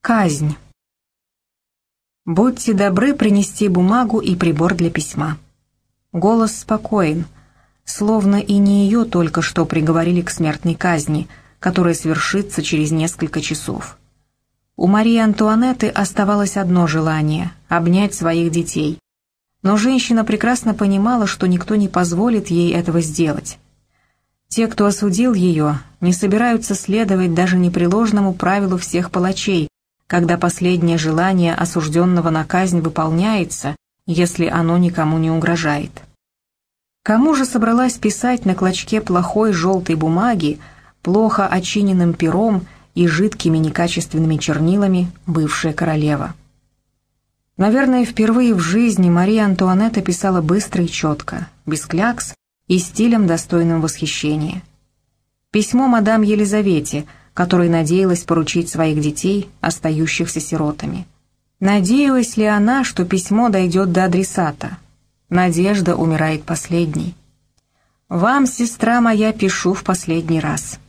Казнь. Будьте добры принести бумагу и прибор для письма. Голос спокоен, словно и не ее только что приговорили к смертной казни, которая свершится через несколько часов. У Марии Антуанетты оставалось одно желание — обнять своих детей. Но женщина прекрасно понимала, что никто не позволит ей этого сделать. Те, кто осудил ее, не собираются следовать даже непреложному правилу всех палачей, когда последнее желание осужденного на казнь выполняется, если оно никому не угрожает. Кому же собралась писать на клочке плохой желтой бумаги, плохо очиненным пером и жидкими некачественными чернилами бывшая королева? Наверное, впервые в жизни Мария Антуанетта писала быстро и четко, без клякс и стилем, достойным восхищения. Письмо мадам Елизавете – которой надеялась поручить своих детей, остающихся сиротами. Надеялась ли она, что письмо дойдет до адресата? Надежда умирает последней. «Вам, сестра моя, пишу в последний раз.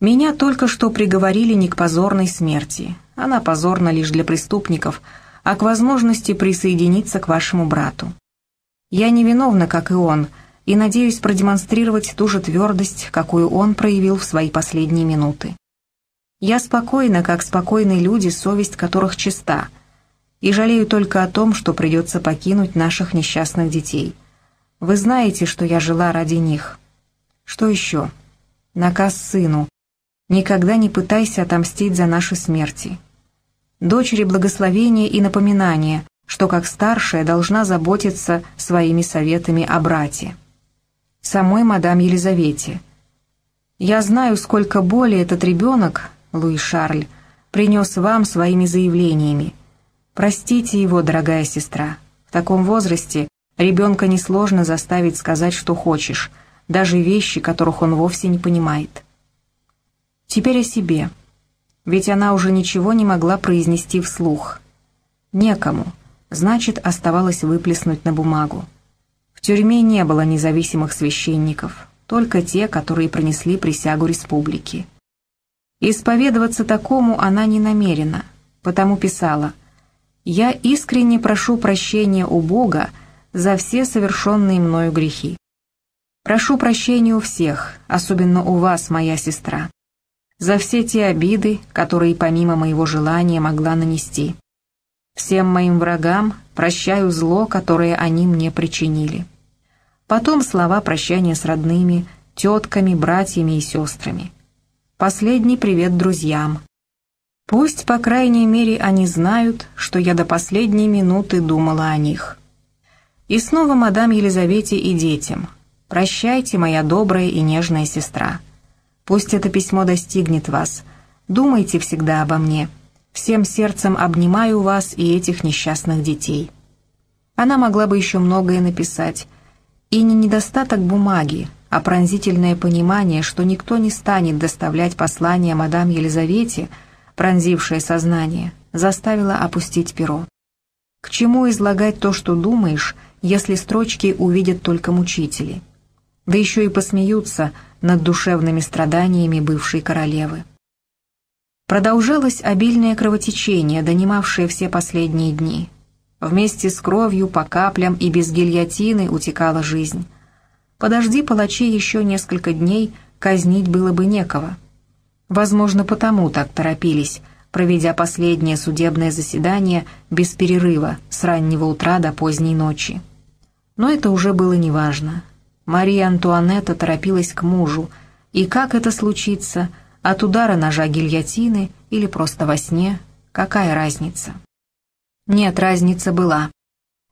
Меня только что приговорили не к позорной смерти. Она позорна лишь для преступников, а к возможности присоединиться к вашему брату. Я невиновна, как и он, и надеюсь продемонстрировать ту же твердость, какую он проявил в свои последние минуты. Я спокойна, как спокойны люди, совесть которых чиста, и жалею только о том, что придется покинуть наших несчастных детей. Вы знаете, что я жила ради них. Что еще? Наказ сыну. Никогда не пытайся отомстить за наши смерти. Дочери благословение и напоминание, что как старшая должна заботиться своими советами о брате. Самой мадам Елизавете. Я знаю, сколько боли этот ребенок Луи Шарль, принес вам своими заявлениями. Простите его, дорогая сестра. В таком возрасте ребенка несложно заставить сказать, что хочешь, даже вещи, которых он вовсе не понимает. Теперь о себе. Ведь она уже ничего не могла произнести вслух. Некому, значит, оставалось выплеснуть на бумагу. В тюрьме не было независимых священников, только те, которые принесли присягу республики. Исповедоваться такому она не намерена, потому писала «Я искренне прошу прощения у Бога за все совершенные мною грехи. Прошу прощения у всех, особенно у вас, моя сестра, за все те обиды, которые помимо моего желания могла нанести. Всем моим врагам прощаю зло, которое они мне причинили». Потом слова прощания с родными, тетками, братьями и сестрами. Последний привет друзьям. Пусть, по крайней мере, они знают, что я до последней минуты думала о них. И снова мадам Елизавете и детям. Прощайте, моя добрая и нежная сестра. Пусть это письмо достигнет вас. Думайте всегда обо мне. Всем сердцем обнимаю вас и этих несчастных детей. Она могла бы еще многое написать. И не недостаток бумаги, а пронзительное понимание, что никто не станет доставлять послание мадам Елизавете, пронзившее сознание, заставило опустить перо. К чему излагать то, что думаешь, если строчки увидят только мучители? Да еще и посмеются над душевными страданиями бывшей королевы. Продолжалось обильное кровотечение, донимавшее все последние дни. Вместе с кровью по каплям и без гильотины утекала жизнь. Подожди палачей еще несколько дней, казнить было бы некого. Возможно, потому так торопились, проведя последнее судебное заседание без перерыва с раннего утра до поздней ночи. Но это уже было неважно. Мария Антуанетта торопилась к мужу, и как это случится, от удара ножа гильотины или просто во сне, какая разница? Нет, разница была.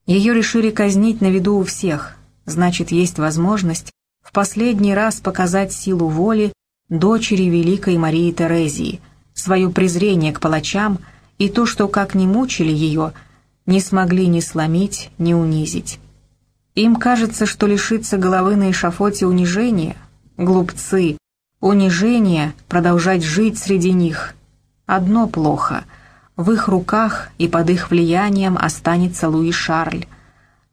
Ее решили казнить на виду у всех, значит, есть возможность в последний раз показать силу воли дочери Великой Марии Терезии, свое презрение к палачам и то, что, как ни мучили ее, не смогли ни сломить, ни унизить. Им кажется, что лишиться головы на эшафоте унижения, глупцы, унижение, продолжать жить среди них. Одно плохо — в их руках и под их влиянием останется Луи Шарль,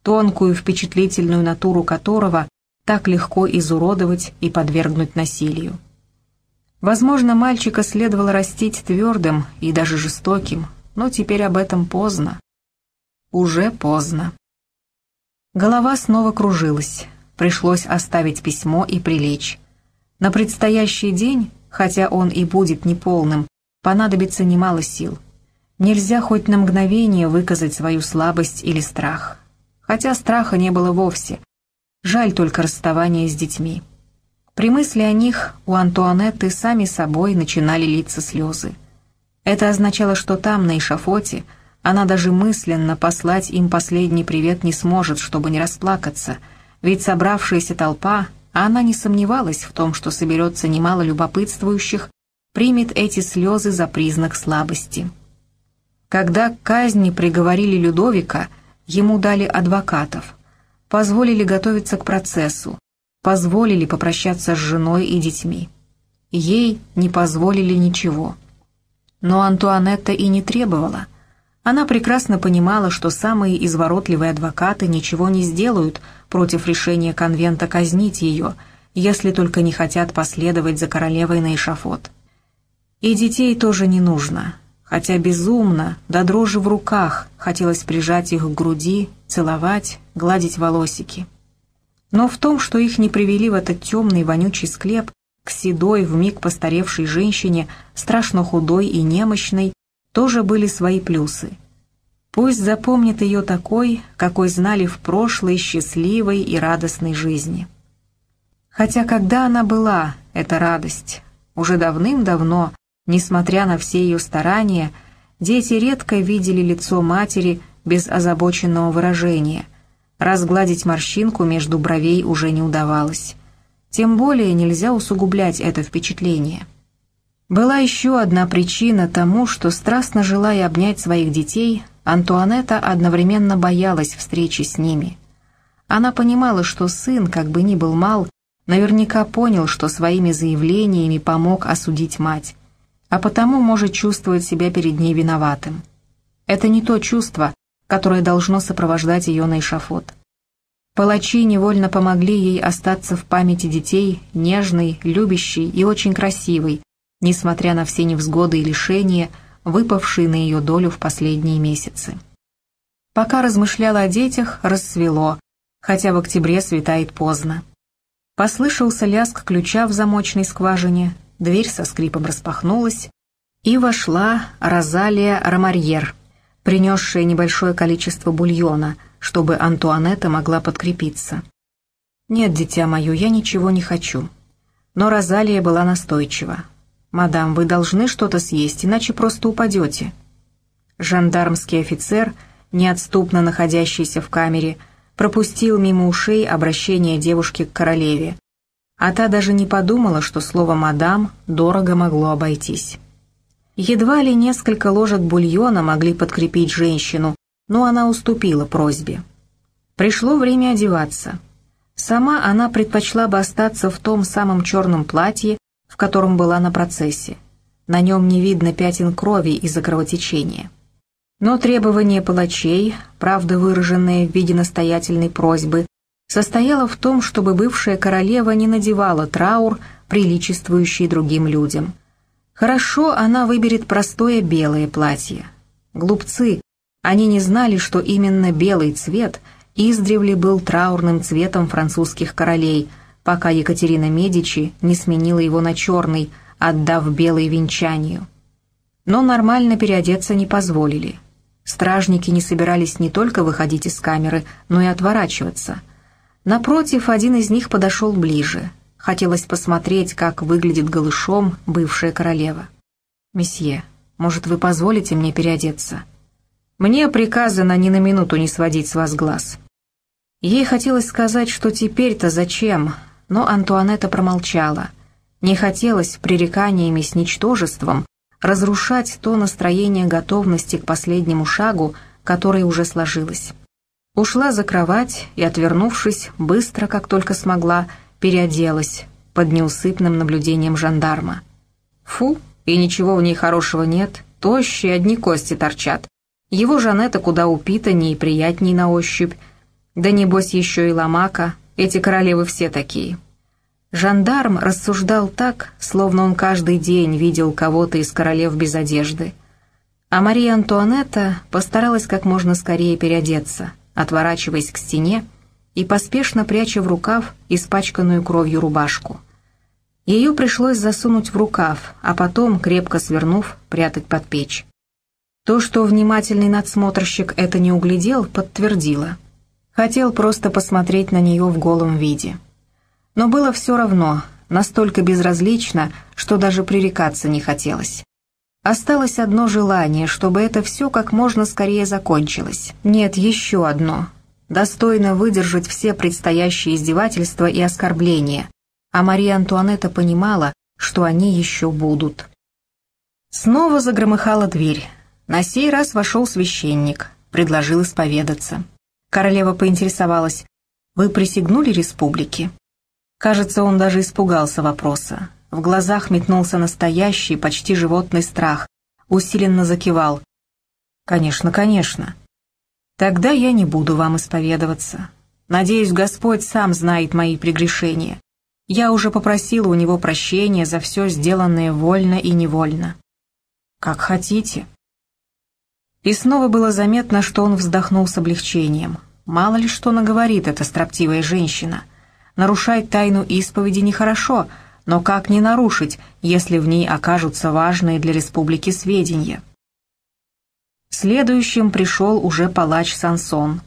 тонкую впечатлительную натуру которого так легко изуродовать и подвергнуть насилию. Возможно, мальчика следовало растить твердым и даже жестоким, но теперь об этом поздно. Уже поздно. Голова снова кружилась, пришлось оставить письмо и прилечь. На предстоящий день, хотя он и будет неполным, понадобится немало сил. Нельзя хоть на мгновение выказать свою слабость или страх. Хотя страха не было вовсе. Жаль только расставание с детьми. При мысли о них у Антуанетты сами собой начинали литься слезы. Это означало, что там, на эшафоте, она даже мысленно послать им последний привет не сможет, чтобы не расплакаться, ведь собравшаяся толпа, а она не сомневалась в том, что соберется немало любопытствующих, примет эти слезы за признак слабости. Когда к казни приговорили Людовика, ему дали адвокатов, позволили готовиться к процессу, позволили попрощаться с женой и детьми. Ей не позволили ничего. Но Антуанетта и не требовала. Она прекрасно понимала, что самые изворотливые адвокаты ничего не сделают против решения конвента казнить ее, если только не хотят последовать за королевой на эшафот. И детей тоже не нужно, хотя безумно, до дрожи в руках, хотелось прижать их к груди, целовать, гладить волосики. Но в том, что их не привели в этот темный вонючий склеп, к седой, вмиг постаревшей женщине, страшно худой и немощной, тоже были свои плюсы. Пусть запомнит ее такой, какой знали в прошлой счастливой и радостной жизни. Хотя когда она была, эта радость? Уже давным-давно, несмотря на все ее старания, дети редко видели лицо матери без озабоченного выражения, Разгладить морщинку между бровей уже не удавалось. Тем более нельзя усугублять это впечатление. Была еще одна причина тому, что, страстно желая обнять своих детей, Антуанетта одновременно боялась встречи с ними. Она понимала, что сын, как бы ни был мал, наверняка понял, что своими заявлениями помог осудить мать, а потому может чувствовать себя перед ней виноватым. Это не то чувство, которое должно сопровождать ее на эшафот. Палачи невольно помогли ей остаться в памяти детей нежной, любящей и очень красивой, несмотря на все невзгоды и лишения, выпавшие на ее долю в последние месяцы. Пока размышляла о детях, рассвело, хотя в октябре светает поздно. Послышался лязг ключа в замочной скважине, дверь со скрипом распахнулась, и вошла Розалия Ромарьер, принесшая небольшое количество бульона, чтобы Антуанетта могла подкрепиться. «Нет, дитя мое, я ничего не хочу». Но Розалия была настойчива. «Мадам, вы должны что-то съесть, иначе просто упадете». Жандармский офицер, неотступно находящийся в камере, пропустил мимо ушей обращение девушки к королеве, а та даже не подумала, что слово «мадам» дорого могло обойтись. Едва ли несколько ложек бульона могли подкрепить женщину, но она уступила просьбе. Пришло время одеваться. Сама она предпочла бы остаться в том самом черном платье, в котором была на процессе. На нем не видно пятен крови из-за кровотечения. Но требование палачей, правда выраженное в виде настоятельной просьбы, состояло в том, чтобы бывшая королева не надевала траур, приличествующий другим людям. Хорошо, она выберет простое белое платье. Глупцы, они не знали, что именно белый цвет издревле был траурным цветом французских королей, пока Екатерина Медичи не сменила его на черный, отдав белый венчанию. Но нормально переодеться не позволили. Стражники не собирались не только выходить из камеры, но и отворачиваться. Напротив, один из них подошел ближе — Хотелось посмотреть, как выглядит голышом бывшая королева. «Месье, может, вы позволите мне переодеться?» «Мне приказано ни на минуту не сводить с вас глаз». Ей хотелось сказать, что теперь-то зачем, но Антуанетта промолчала. Не хотелось пререканиями с ничтожеством разрушать то настроение готовности к последнему шагу, которое уже сложилось. Ушла за кровать и, отвернувшись, быстро, как только смогла, переоделась под неусыпным наблюдением жандарма. Фу, и ничего в ней хорошего нет, тощие одни кости торчат. Его Жанетта куда упитаннее и приятней на ощупь. Да небось еще и ломака, эти королевы все такие. Жандарм рассуждал так, словно он каждый день видел кого-то из королев без одежды. А Мария Антуанетта постаралась как можно скорее переодеться, отворачиваясь к стене и поспешно пряча в рукав испачканную кровью рубашку. Ее пришлось засунуть в рукав, а потом, крепко свернув, прятать под печь. То, что внимательный надсмотрщик это не углядел, подтвердило. Хотел просто посмотреть на нее в голом виде. Но было все равно, настолько безразлично, что даже пререкаться не хотелось. Осталось одно желание, чтобы это все как можно скорее закончилось. Нет, еще одно. Достойно выдержать все предстоящие издевательства и оскорбления. А Мария Антуанетта понимала, что они еще будут. Снова загромыхала дверь. На сей раз вошел священник, предложил исповедаться. Королева поинтересовалась, «Вы присягнули республике?» Кажется, он даже испугался вопроса. В глазах метнулся настоящий, почти животный страх. Усиленно закивал. «Конечно, конечно. Тогда я не буду вам исповедоваться. Надеюсь, Господь сам знает мои прегрешения. Я уже попросила у Него прощения за все сделанное вольно и невольно». «Как хотите». И снова было заметно, что он вздохнул с облегчением. Мало ли что наговорит эта строптивая женщина. Нарушать тайну исповеди нехорошо, но как не нарушить, если в ней окажутся важные для республики сведения? Следующим пришел уже палач Сансон.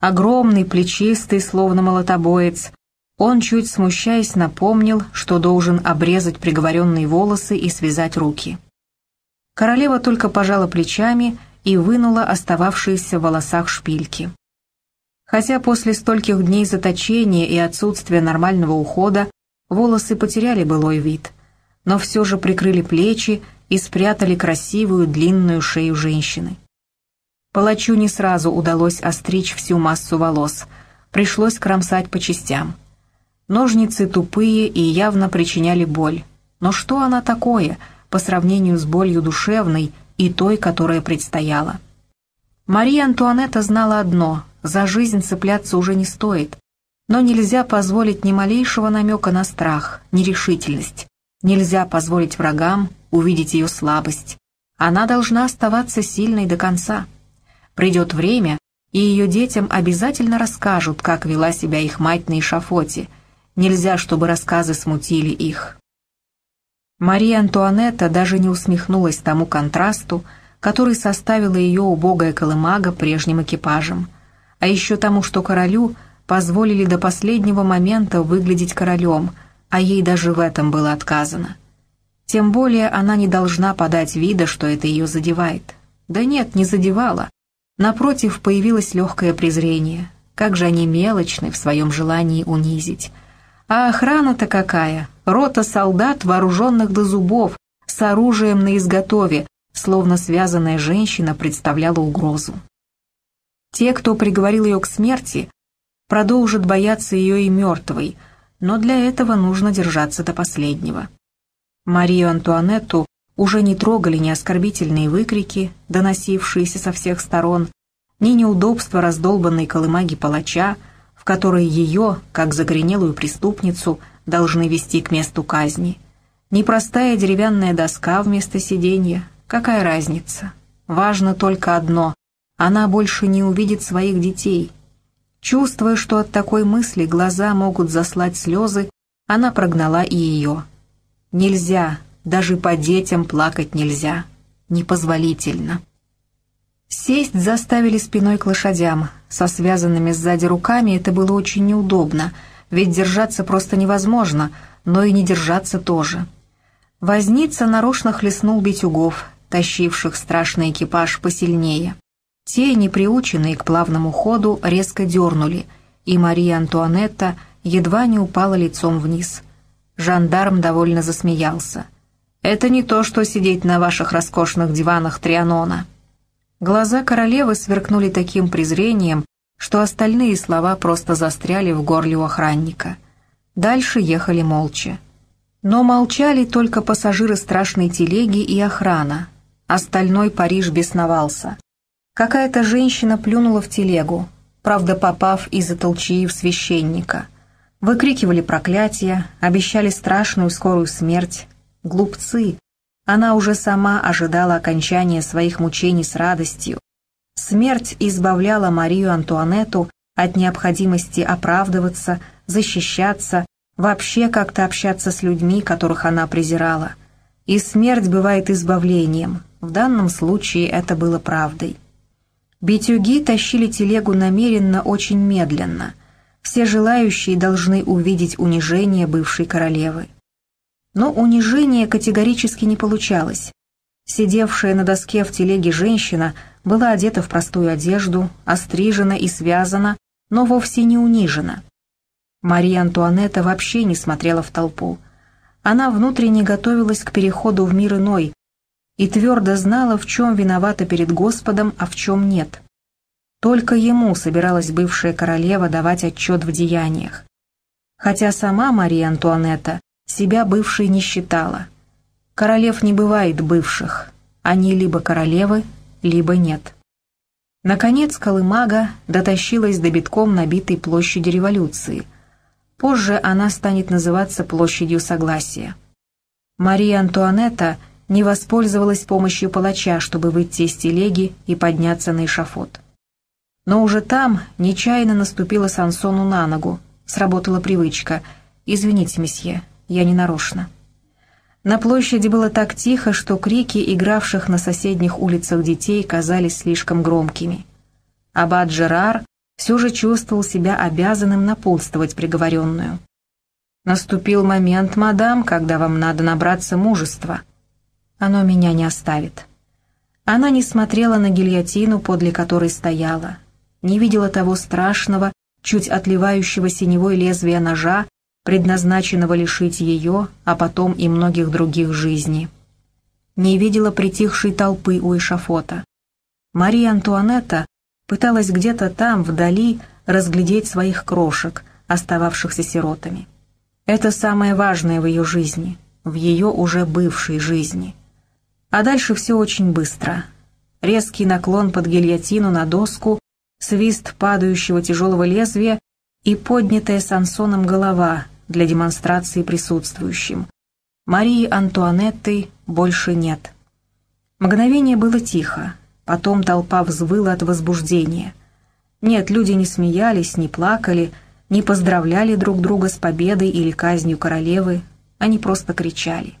Огромный, плечистый, словно молотобоец. Он, чуть смущаясь, напомнил, что должен обрезать приговоренные волосы и связать руки. Королева только пожала плечами и вынула остававшиеся в волосах шпильки. Хотя после стольких дней заточения и отсутствия нормального ухода волосы потеряли былой вид, но все же прикрыли плечи и спрятали красивую длинную шею женщины. Палачу не сразу удалось остричь всю массу волос, пришлось кромсать по частям. Ножницы тупые и явно причиняли боль. Но что она такое по сравнению с болью душевной и той, которая предстояла? Мария Антуанетта знала одно — за жизнь цепляться уже не стоит. Но нельзя позволить ни малейшего намека на страх, нерешительность. Нельзя позволить врагам увидеть ее слабость. Она должна оставаться сильной до конца. Придет время, и ее детям обязательно расскажут, как вела себя их мать на эшафоте. Нельзя, чтобы рассказы смутили их. Мария Антуанетта даже не усмехнулась тому контрасту, который составила ее убогая колымага прежним экипажем а еще тому, что королю позволили до последнего момента выглядеть королем, а ей даже в этом было отказано. Тем более она не должна подать вида, что это ее задевает. Да нет, не задевала. Напротив, появилось легкое презрение. Как же они мелочны в своем желании унизить. А охрана-то какая? Рота солдат, вооруженных до зубов, с оружием на изготове, словно связанная женщина представляла угрозу. Те, кто приговорил ее к смерти, продолжат бояться ее и мертвой, но для этого нужно держаться до последнего. Марию Антуанетту уже не трогали ни оскорбительные выкрики, доносившиеся со всех сторон, ни неудобства раздолбанной колымаги палача, в которой ее, как загоренелую преступницу, должны вести к месту казни. Непростая деревянная доска вместо сиденья, какая разница? Важно только одно она больше не увидит своих детей. Чувствуя, что от такой мысли глаза могут заслать слезы, она прогнала и ее. Нельзя, даже по детям плакать нельзя. Непозволительно. Сесть заставили спиной к лошадям. Со связанными сзади руками это было очень неудобно, ведь держаться просто невозможно, но и не держаться тоже. Возница нарочно хлестнул битюгов, тащивших страшный экипаж посильнее. Те, не приученные к плавному ходу, резко дернули, и Мария Антуанетта едва не упала лицом вниз. Жандарм довольно засмеялся. «Это не то, что сидеть на ваших роскошных диванах Трианона». Глаза королевы сверкнули таким презрением, что остальные слова просто застряли в горле у охранника. Дальше ехали молча. Но молчали только пассажиры страшной телеги и охрана. Остальной Париж бесновался. Какая-то женщина плюнула в телегу, правда попав из-за толчии в священника. Выкрикивали проклятия, обещали страшную скорую смерть. Глупцы! Она уже сама ожидала окончания своих мучений с радостью. Смерть избавляла Марию Антуанетту от необходимости оправдываться, защищаться, вообще как-то общаться с людьми, которых она презирала. И смерть бывает избавлением. В данном случае это было правдой. Битюги тащили телегу намеренно очень медленно. Все желающие должны увидеть унижение бывшей королевы. Но унижение категорически не получалось. Сидевшая на доске в телеге женщина была одета в простую одежду, острижена и связана, но вовсе не унижена. Мария Антуанетта вообще не смотрела в толпу. Она внутренне готовилась к переходу в мир иной и твердо знала, в чем виновата перед Господом, а в чем нет. Только ему собиралась бывшая королева давать отчет в деяниях. Хотя сама Мария Антуанетта себя бывшей не считала. Королев не бывает бывших, они либо королевы, либо нет. Наконец Колымага дотащилась до битком набитой площади революции. Позже она станет называться площадью Согласия. Мария Антуанетта не воспользовалась помощью палача, чтобы выйти из телеги и подняться на эшафот. Но уже там нечаянно наступила Сансону на ногу. Сработала привычка. «Извините, месье, я не нарочно». На площади было так тихо, что крики игравших на соседних улицах детей казались слишком громкими. Аббат Жерар все же чувствовал себя обязанным напутствовать приговоренную. «Наступил момент, мадам, когда вам надо набраться мужества. Оно меня не оставит». Она не смотрела на гильотину, подле которой стояла, не видела того страшного, чуть отливающего синевой лезвия ножа, предназначенного лишить ее, а потом и многих других жизней. Не видела притихшей толпы у эшафота. Мария Антуанетта пыталась где-то там, вдали, разглядеть своих крошек, остававшихся сиротами. Это самое важное в ее жизни, в ее уже бывшей жизни. А дальше все очень быстро. Резкий наклон под гильотину на доску, свист падающего тяжелого лезвия и поднятая Сансоном голова для демонстрации присутствующим. Марии Антуанетты больше нет. Мгновение было тихо, потом толпа взвыла от возбуждения. Нет, люди не смеялись, не плакали, не поздравляли друг друга с победой или казнью королевы, они просто кричали.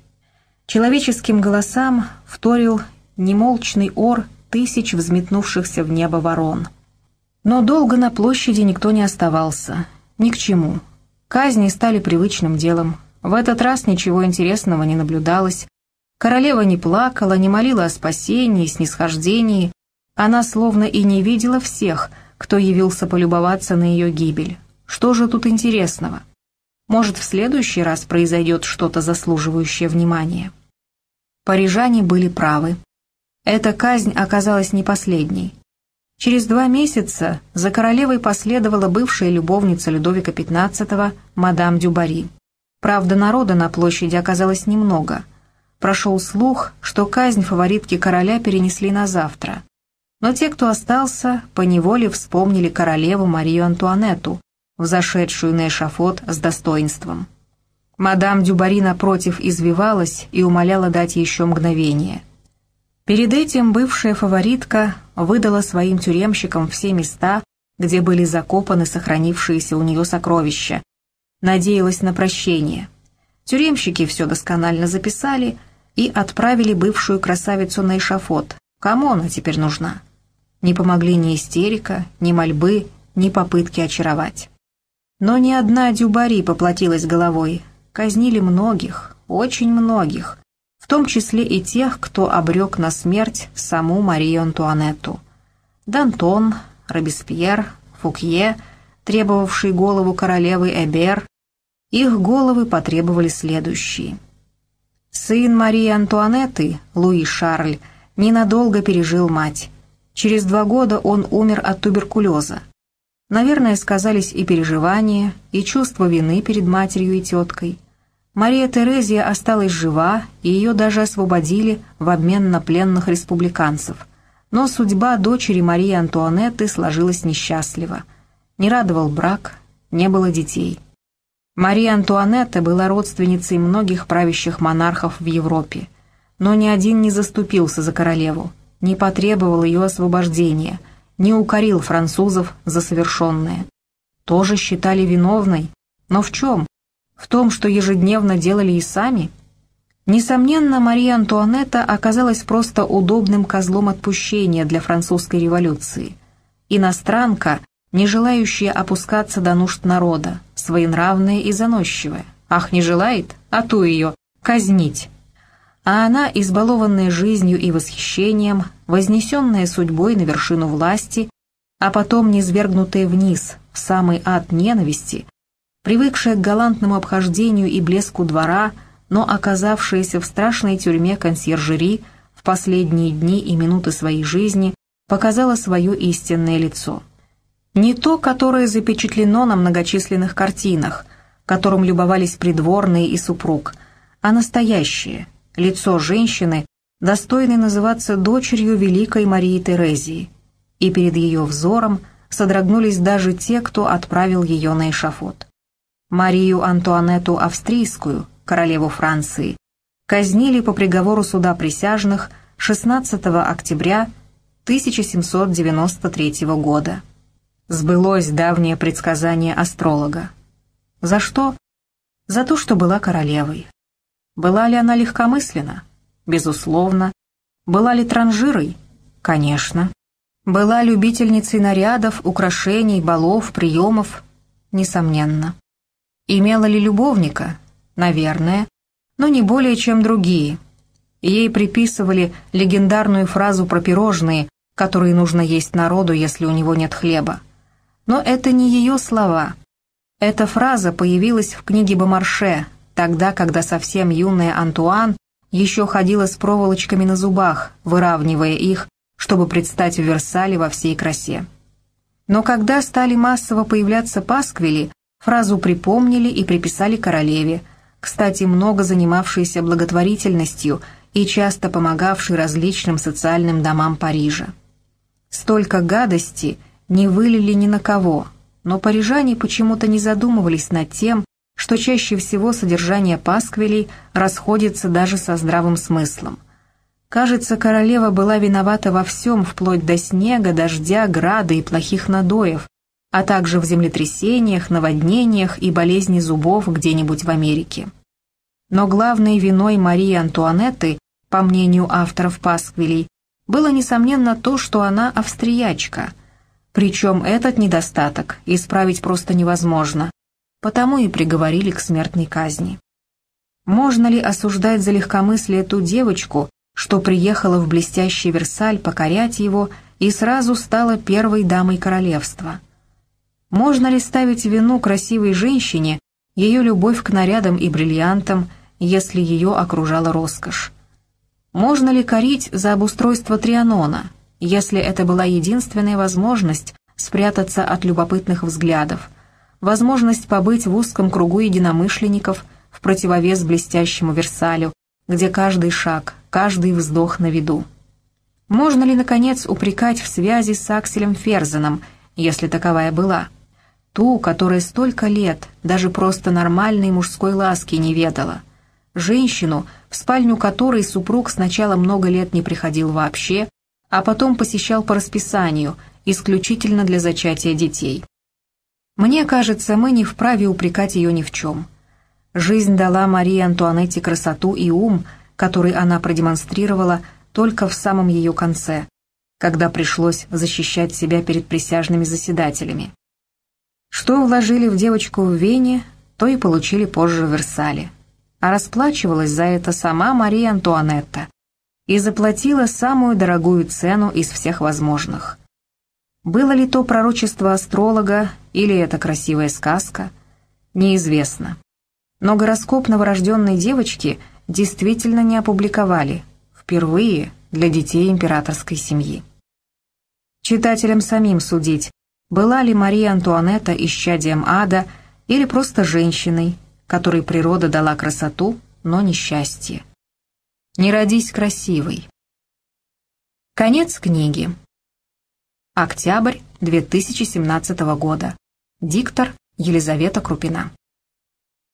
Человеческим голосам вторил немолчный ор тысяч взметнувшихся в небо ворон. Но долго на площади никто не оставался. Ни к чему. Казни стали привычным делом. В этот раз ничего интересного не наблюдалось. Королева не плакала, не молила о спасении, снисхождении. Она словно и не видела всех, кто явился полюбоваться на ее гибель. Что же тут интересного? Может, в следующий раз произойдет что-то заслуживающее внимания? Парижане были правы. Эта казнь оказалась не последней. Через два месяца за королевой последовала бывшая любовница Людовика XV, мадам Дюбари. Правда, народа на площади оказалось немного. Прошел слух, что казнь фаворитки короля перенесли на завтра. Но те, кто остался, поневоле вспомнили королеву Марию Антуанетту, взошедшую на эшафот с достоинством. Мадам Дюбари напротив извивалась и умоляла дать еще мгновение – Перед этим бывшая фаворитка выдала своим тюремщикам все места, где были закопаны сохранившиеся у нее сокровища. Надеялась на прощение. Тюремщики все досконально записали и отправили бывшую красавицу на эшафот. Кому она теперь нужна? Не помогли ни истерика, ни мольбы, ни попытки очаровать. Но ни одна дюбари поплатилась головой. Казнили многих, очень многих, в том числе и тех, кто обрек на смерть саму Марию Антуанетту. Д'Антон, Робеспьер, Фукье, требовавший голову королевы Эбер, их головы потребовали следующие. Сын Марии Антуанетты, Луи Шарль, ненадолго пережил мать. Через два года он умер от туберкулеза. Наверное, сказались и переживания, и чувство вины перед матерью и теткой. Мария Терезия осталась жива, и ее даже освободили в обмен на пленных республиканцев. Но судьба дочери Марии Антуанетты сложилась несчастливо. Не радовал брак, не было детей. Мария Антуанетта была родственницей многих правящих монархов в Европе, но ни один не заступился за королеву, не потребовал ее освобождения, не укорил французов за совершенное. Тоже считали виновной, но в чем? В том, что ежедневно делали и сами? Несомненно, Мария Антуанетта оказалась просто удобным козлом отпущения для французской революции. Иностранка, не желающая опускаться до нужд народа, своенравная и заносчивая. Ах, не желает? А ту ее казнить. А она, избалованная жизнью и восхищением, вознесенная судьбой на вершину власти, а потом низвергнутая вниз, в самый ад ненависти, привыкшая к галантному обхождению и блеску двора, но оказавшаяся в страшной тюрьме консьержери в последние дни и минуты своей жизни, показала свое истинное лицо. Не то, которое запечатлено на многочисленных картинах, которым любовались придворные и супруг, а настоящее, лицо женщины, достойной называться дочерью великой Марии Терезии. И перед ее взором содрогнулись даже те, кто отправил ее на эшафот. Марию Антуанетту Австрийскую, королеву Франции, казнили по приговору суда присяжных 16 октября 1793 года. Сбылось давнее предсказание астролога. За что? За то, что была королевой. Была ли она легкомысленна? Безусловно. Была ли транжирой? Конечно. Была любительницей нарядов, украшений, балов, приемов? Несомненно. Имела ли любовника? Наверное. Но не более, чем другие. Ей приписывали легендарную фразу про пирожные, которые нужно есть народу, если у него нет хлеба. Но это не ее слова. Эта фраза появилась в книге Бомарше, тогда, когда совсем юная Антуан еще ходила с проволочками на зубах, выравнивая их, чтобы предстать в Версале во всей красе. Но когда стали массово появляться пасквили, фразу припомнили и приписали королеве, кстати, много занимавшейся благотворительностью и часто помогавшей различным социальным домам Парижа. Столько гадости – не вылили ни на кого, но парижане почему-то не задумывались над тем, что чаще всего содержание пасквилей расходится даже со здравым смыслом. Кажется, королева была виновата во всем, вплоть до снега, дождя, града и плохих надоев, а также в землетрясениях, наводнениях и болезни зубов где-нибудь в Америке. Но главной виной Марии Антуанетты, по мнению авторов пасквилей, было, несомненно, то, что она австриячка – причем этот недостаток исправить просто невозможно, потому и приговорили к смертной казни. Можно ли осуждать за легкомыслие ту девочку, что приехала в блестящий Версаль покорять его и сразу стала первой дамой королевства? Можно ли ставить вину красивой женщине ее любовь к нарядам и бриллиантам, если ее окружала роскошь? Можно ли корить за обустройство Трианона, если это была единственная возможность спрятаться от любопытных взглядов, возможность побыть в узком кругу единомышленников в противовес блестящему Версалю, где каждый шаг, каждый вздох на виду. Можно ли, наконец, упрекать в связи с Акселем Ферзеном, если таковая была? Ту, которая столько лет даже просто нормальной мужской ласки не ведала. Женщину, в спальню которой супруг сначала много лет не приходил вообще, а потом посещал по расписанию, исключительно для зачатия детей. Мне кажется, мы не вправе упрекать ее ни в чем. Жизнь дала Марии Антуанетте красоту и ум, который она продемонстрировала только в самом ее конце, когда пришлось защищать себя перед присяжными заседателями. Что вложили в девочку в Вене, то и получили позже в Версале. А расплачивалась за это сама Мария Антуанетта, и заплатила самую дорогую цену из всех возможных. Было ли то пророчество астролога или это красивая сказка, неизвестно. Но гороскоп новорожденной девочки действительно не опубликовали, впервые для детей императорской семьи. Читателям самим судить, была ли Мария Антуанетта исчадием ада или просто женщиной, которой природа дала красоту, но несчастье. Не родись красивой. Конец книги. Октябрь 2017 года. Диктор Елизавета Крупина.